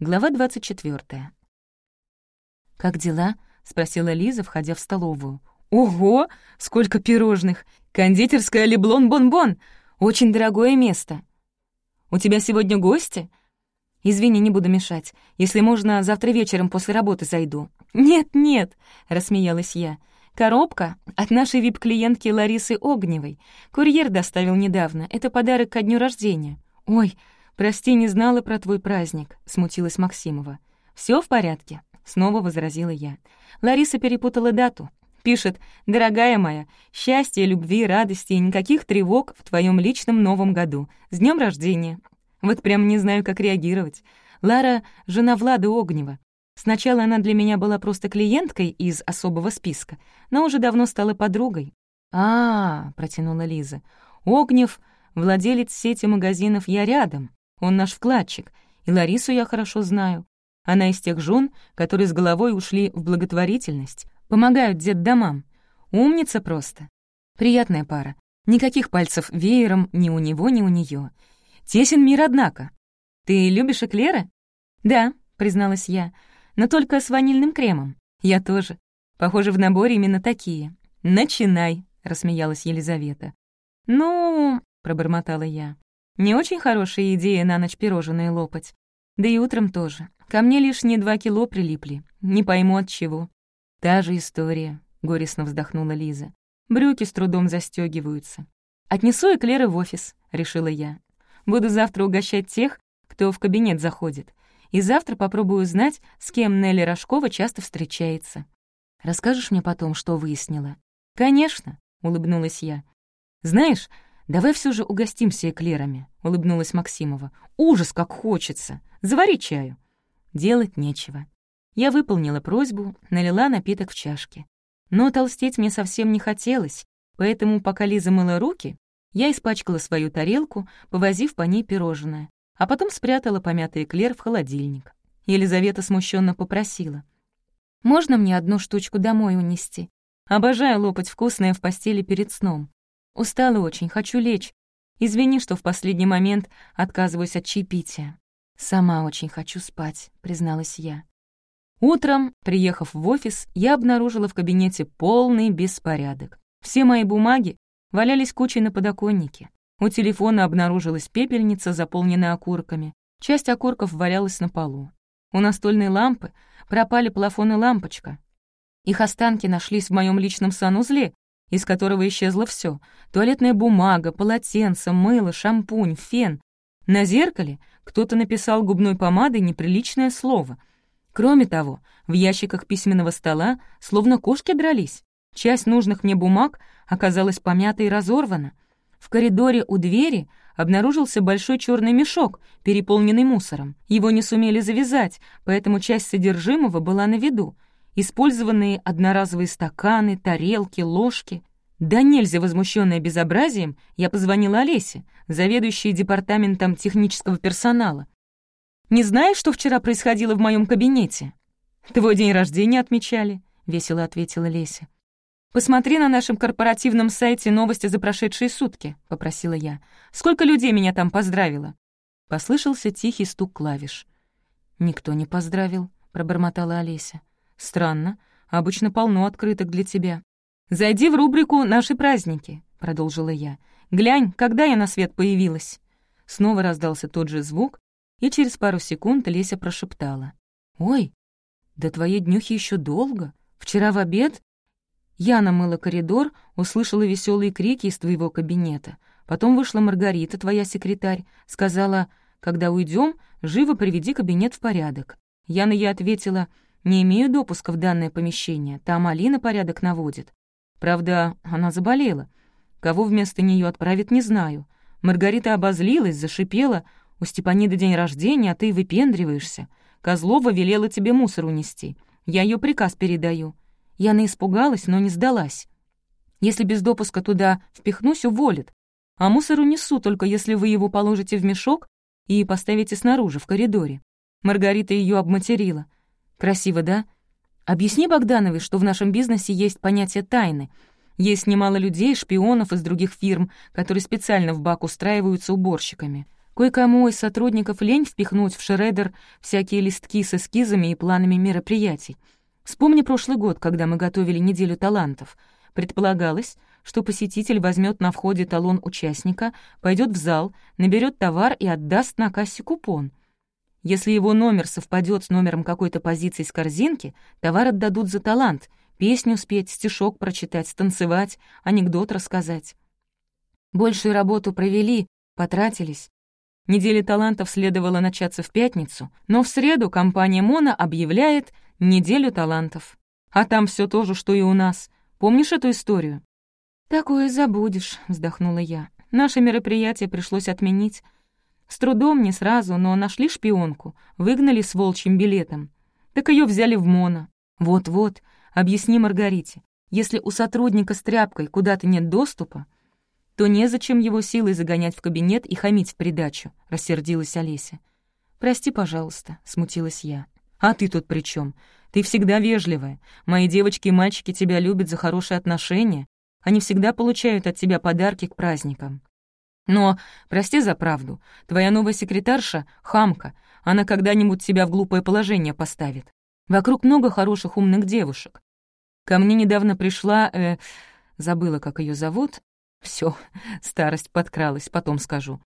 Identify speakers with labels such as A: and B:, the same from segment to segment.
A: Глава 24. «Как дела?» — спросила Лиза, входя в столовую. «Ого! Сколько пирожных! Кондитерская Леблон-Бон-Бон! Очень дорогое место!» «У тебя сегодня гости?» «Извини, не буду мешать. Если можно, завтра вечером после работы зайду». «Нет-нет», — рассмеялась я. «Коробка от нашей вип-клиентки Ларисы Огневой. Курьер доставил недавно. Это подарок ко дню рождения». «Ой, прости, не знала про твой праздник», — смутилась Максимова. Все в порядке», — снова возразила я. Лариса перепутала дату. Пишет, «Дорогая моя, счастья, любви, радости и никаких тревог в твоем личном новом году. С днем рождения!» Вот прям не знаю, как реагировать. Лара — жена Влада Огнева. Сначала она для меня была просто клиенткой из особого списка, но уже давно стала подругой. «А, -а — протянула Лиза, — Огнев — владелец сети магазинов «Я рядом». Он наш вкладчик, и Ларису я хорошо знаю. Она из тех жен, которые с головой ушли в благотворительность, помогают детдомам. Умница просто. Приятная пара. Никаких пальцев веером ни у него, ни у нее. Тесен мир, однако. Ты любишь эклеры? Да, призналась я, но только с ванильным кремом. Я тоже. Похоже, в наборе именно такие. Начинай, рассмеялась Елизавета. Ну, пробормотала я. Не очень хорошая идея на ночь пирожные лопать. Да и утром тоже. Ко мне лишние два кило прилипли. Не пойму от чего. Та же история, горестно вздохнула Лиза. Брюки с трудом застегиваются. Отнесу эклеры в офис, решила я. Буду завтра угощать тех, кто в кабинет заходит. И завтра попробую узнать, с кем Нелли Рожкова часто встречается. Расскажешь мне потом, что выяснила?» «Конечно», — улыбнулась я. «Знаешь, давай все же угостимся эклерами», — улыбнулась Максимова. «Ужас, как хочется! Завари чаю». Делать нечего. Я выполнила просьбу, налила напиток в чашки. Но толстеть мне совсем не хотелось, поэтому, пока Лиза мыла руки, я испачкала свою тарелку, повозив по ней пирожное, а потом спрятала помятый эклер в холодильник. Елизавета смущенно попросила. «Можно мне одну штучку домой унести? Обожаю лопать вкусное в постели перед сном. Устала очень, хочу лечь. Извини, что в последний момент отказываюсь от чаепития. Сама очень хочу спать», — призналась я. Утром, приехав в офис, я обнаружила в кабинете полный беспорядок. Все мои бумаги валялись кучей на подоконнике. У телефона обнаружилась пепельница, заполненная окурками. Часть окурков валялась на полу. У настольной лампы пропали плафон и лампочка. Их останки нашлись в моем личном санузле, из которого исчезло все: туалетная бумага, полотенце, мыло, шампунь, фен. На зеркале кто-то написал губной помадой неприличное слово. Кроме того, в ящиках письменного стола словно кошки дрались. Часть нужных мне бумаг оказалась помята и разорвана. В коридоре у двери обнаружился большой черный мешок, переполненный мусором. Его не сумели завязать, поэтому часть содержимого была на виду. Использованные одноразовые стаканы, тарелки, ложки. Да нельзя возмущенная безобразием, я позвонила Олесе, заведующей департаментом технического персонала. «Не знаешь, что вчера происходило в моем кабинете?» «Твой день рождения отмечали», — весело ответила Леся. «Посмотри на нашем корпоративном сайте новости за прошедшие сутки», — попросила я. «Сколько людей меня там поздравило?» Послышался тихий стук клавиш. «Никто не поздравил», — пробормотала Олеся. «Странно. Обычно полно открыток для тебя». «Зайди в рубрику «Наши праздники», — продолжила я. «Глянь, когда я на свет появилась». Снова раздался тот же звук, и через пару секунд Леся прошептала. «Ой, да твои днюхи еще долго. Вчера в обед я намыла коридор, услышала веселые крики из твоего кабинета. Потом вышла Маргарита, твоя секретарь, сказала, когда уйдем, живо приведи кабинет в порядок. Яна ей ответила, не имею допуска в данное помещение, там Алина порядок наводит. Правда, она заболела. Кого вместо нее отправит, не знаю. Маргарита обозлилась, зашипела. У Степаниды день рождения, а ты выпендриваешься. Козлова велела тебе мусор унести. Я ее приказ передаю. Яна испугалась, но не сдалась. Если без допуска туда впихнусь, уволят. А мусор унесу, только если вы его положите в мешок и поставите снаружи, в коридоре. Маргарита ее обматерила. Красиво, да? Объясни Богдановой, что в нашем бизнесе есть понятие тайны. Есть немало людей, шпионов из других фирм, которые специально в бак устраиваются уборщиками. Кое-кому из сотрудников лень впихнуть в шредер всякие листки с эскизами и планами мероприятий. Вспомни прошлый год, когда мы готовили неделю талантов. Предполагалось, что посетитель возьмет на входе талон участника, пойдет в зал, наберет товар и отдаст на кассе купон. Если его номер совпадет с номером какой-то позиции с корзинки, товар отдадут за талант, песню спеть, стишок прочитать, станцевать, анекдот рассказать. Большую работу провели, потратились, Неделя талантов следовало начаться в пятницу, но в среду компания «Мона» объявляет «Неделю талантов». А там все то же, что и у нас. Помнишь эту историю? «Такое забудешь», — вздохнула я. «Наше мероприятие пришлось отменить. С трудом, не сразу, но нашли шпионку, выгнали с волчьим билетом. Так ее взяли в МОНО. Вот-вот, объясни Маргарите, если у сотрудника с тряпкой куда-то нет доступа, то незачем его силой загонять в кабинет и хамить в придачу», — рассердилась Олеся. «Прости, пожалуйста», — смутилась я. «А ты тут при чем? Ты всегда вежливая. Мои девочки и мальчики тебя любят за хорошие отношения. Они всегда получают от тебя подарки к праздникам. Но, прости за правду, твоя новая секретарша — хамка. Она когда-нибудь тебя в глупое положение поставит. Вокруг много хороших умных девушек. Ко мне недавно пришла... Э, забыла, как ее зовут, все, старость подкралась, потом скажу.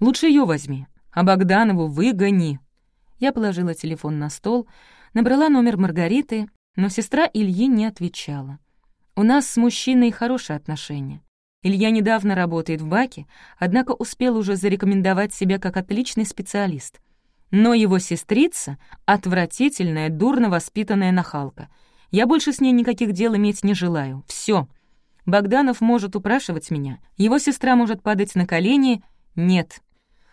A: Лучше ее возьми, а Богданову выгони. Я положила телефон на стол, набрала номер Маргариты, но сестра Ильи не отвечала. У нас с мужчиной хорошие отношения. Илья недавно работает в БАКе, однако успел уже зарекомендовать себя как отличный специалист. Но его сестрица — отвратительная, дурно воспитанная нахалка. Я больше с ней никаких дел иметь не желаю. Все. Богданов может упрашивать меня, его сестра может падать на колени. Нет.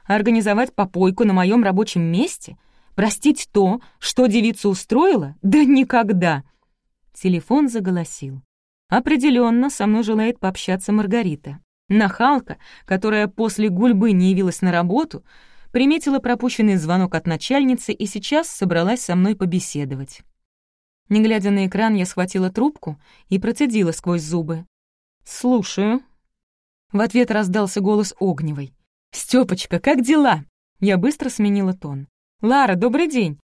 A: Организовать попойку на моем рабочем месте? Простить то, что девица устроила? Да никогда!» Телефон заголосил. Определенно со мной желает пообщаться Маргарита. Нахалка, которая после гульбы не явилась на работу, приметила пропущенный звонок от начальницы и сейчас собралась со мной побеседовать. Не глядя на экран, я схватила трубку и процедила сквозь зубы. «Слушаю». В ответ раздался голос Огневой. «Стёпочка, как дела?» Я быстро сменила тон. «Лара, добрый день.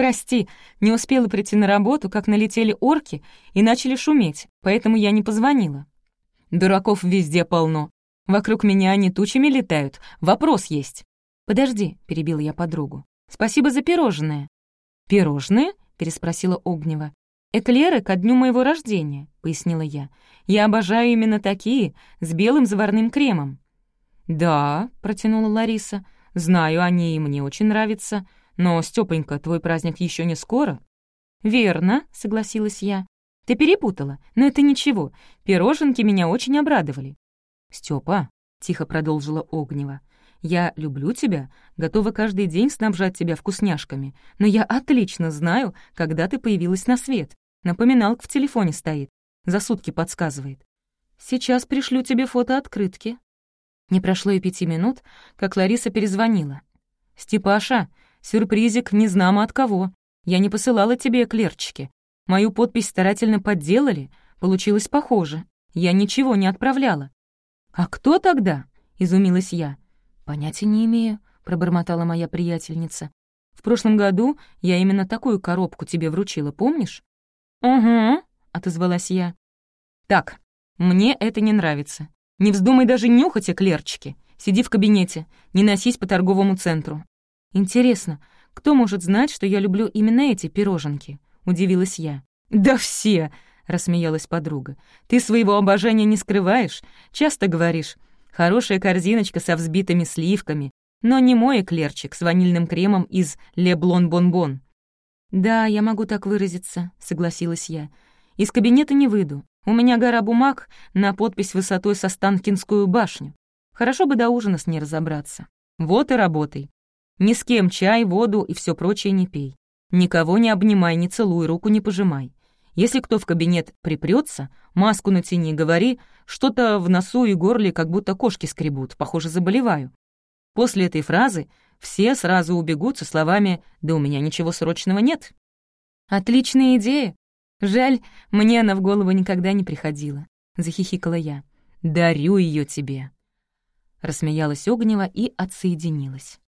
A: Прости, не успела прийти на работу, как налетели орки и начали шуметь, поэтому я не позвонила. Дураков везде полно. Вокруг меня они тучами летают. Вопрос есть». «Подожди», — перебила я подругу. «Спасибо за пирожное». «Пирожные?» — переспросила Огнева. «Эклеры ко дню моего рождения», — пояснила я. «Я обожаю именно такие, с белым заварным кремом». «Да», — протянула Лариса, — «знаю, они и мне очень нравятся. Но, Стёпонька, твой праздник еще не скоро». «Верно», — согласилась я. «Ты перепутала, но это ничего. Пироженки меня очень обрадовали». «Стёпа», — тихо продолжила Огнева, я люблю тебя, готова каждый день снабжать тебя вкусняшками, но я отлично знаю, когда ты появилась на свет. Напоминалка в телефоне стоит, за сутки подсказывает. Сейчас пришлю тебе фото открытки. Не прошло и пяти минут, как Лариса перезвонила. «Степаша, сюрпризик не знамо от кого. Я не посылала тебе эклерчики. Мою подпись старательно подделали, получилось похоже. Я ничего не отправляла». «А кто тогда?» — изумилась я. «Понятия не имею», — пробормотала моя приятельница. «В прошлом году я именно такую коробку тебе вручила, помнишь?» «Угу», — отозвалась я. «Так, мне это не нравится. Не вздумай даже нюхать эклерчики. Сиди в кабинете, не носись по торговому центру». «Интересно, кто может знать, что я люблю именно эти пироженки?» — удивилась я. «Да все!» — рассмеялась подруга. «Ты своего обожания не скрываешь. Часто говоришь, Хорошая корзиночка со взбитыми сливками, но не мой эклерчик с ванильным кремом из «Ле Блон Бонбон». «Да, я могу так выразиться», — согласилась я. «Из кабинета не выйду. У меня гора бумаг на подпись высотой со Станкинскую башню. Хорошо бы до ужина с ней разобраться. Вот и работай. Ни с кем чай, воду и все прочее не пей. Никого не обнимай, не целуй, руку не пожимай. Если кто в кабинет припрется, маску натяни, говори, что-то в носу и горле как будто кошки скребут, похоже, заболеваю. После этой фразы все сразу убегут со словами «Да у меня ничего срочного нет». «Отличная идея. Жаль, мне она в голову никогда не приходила», — захихикала я. «Дарю ее тебе». — рассмеялась Огнева и отсоединилась.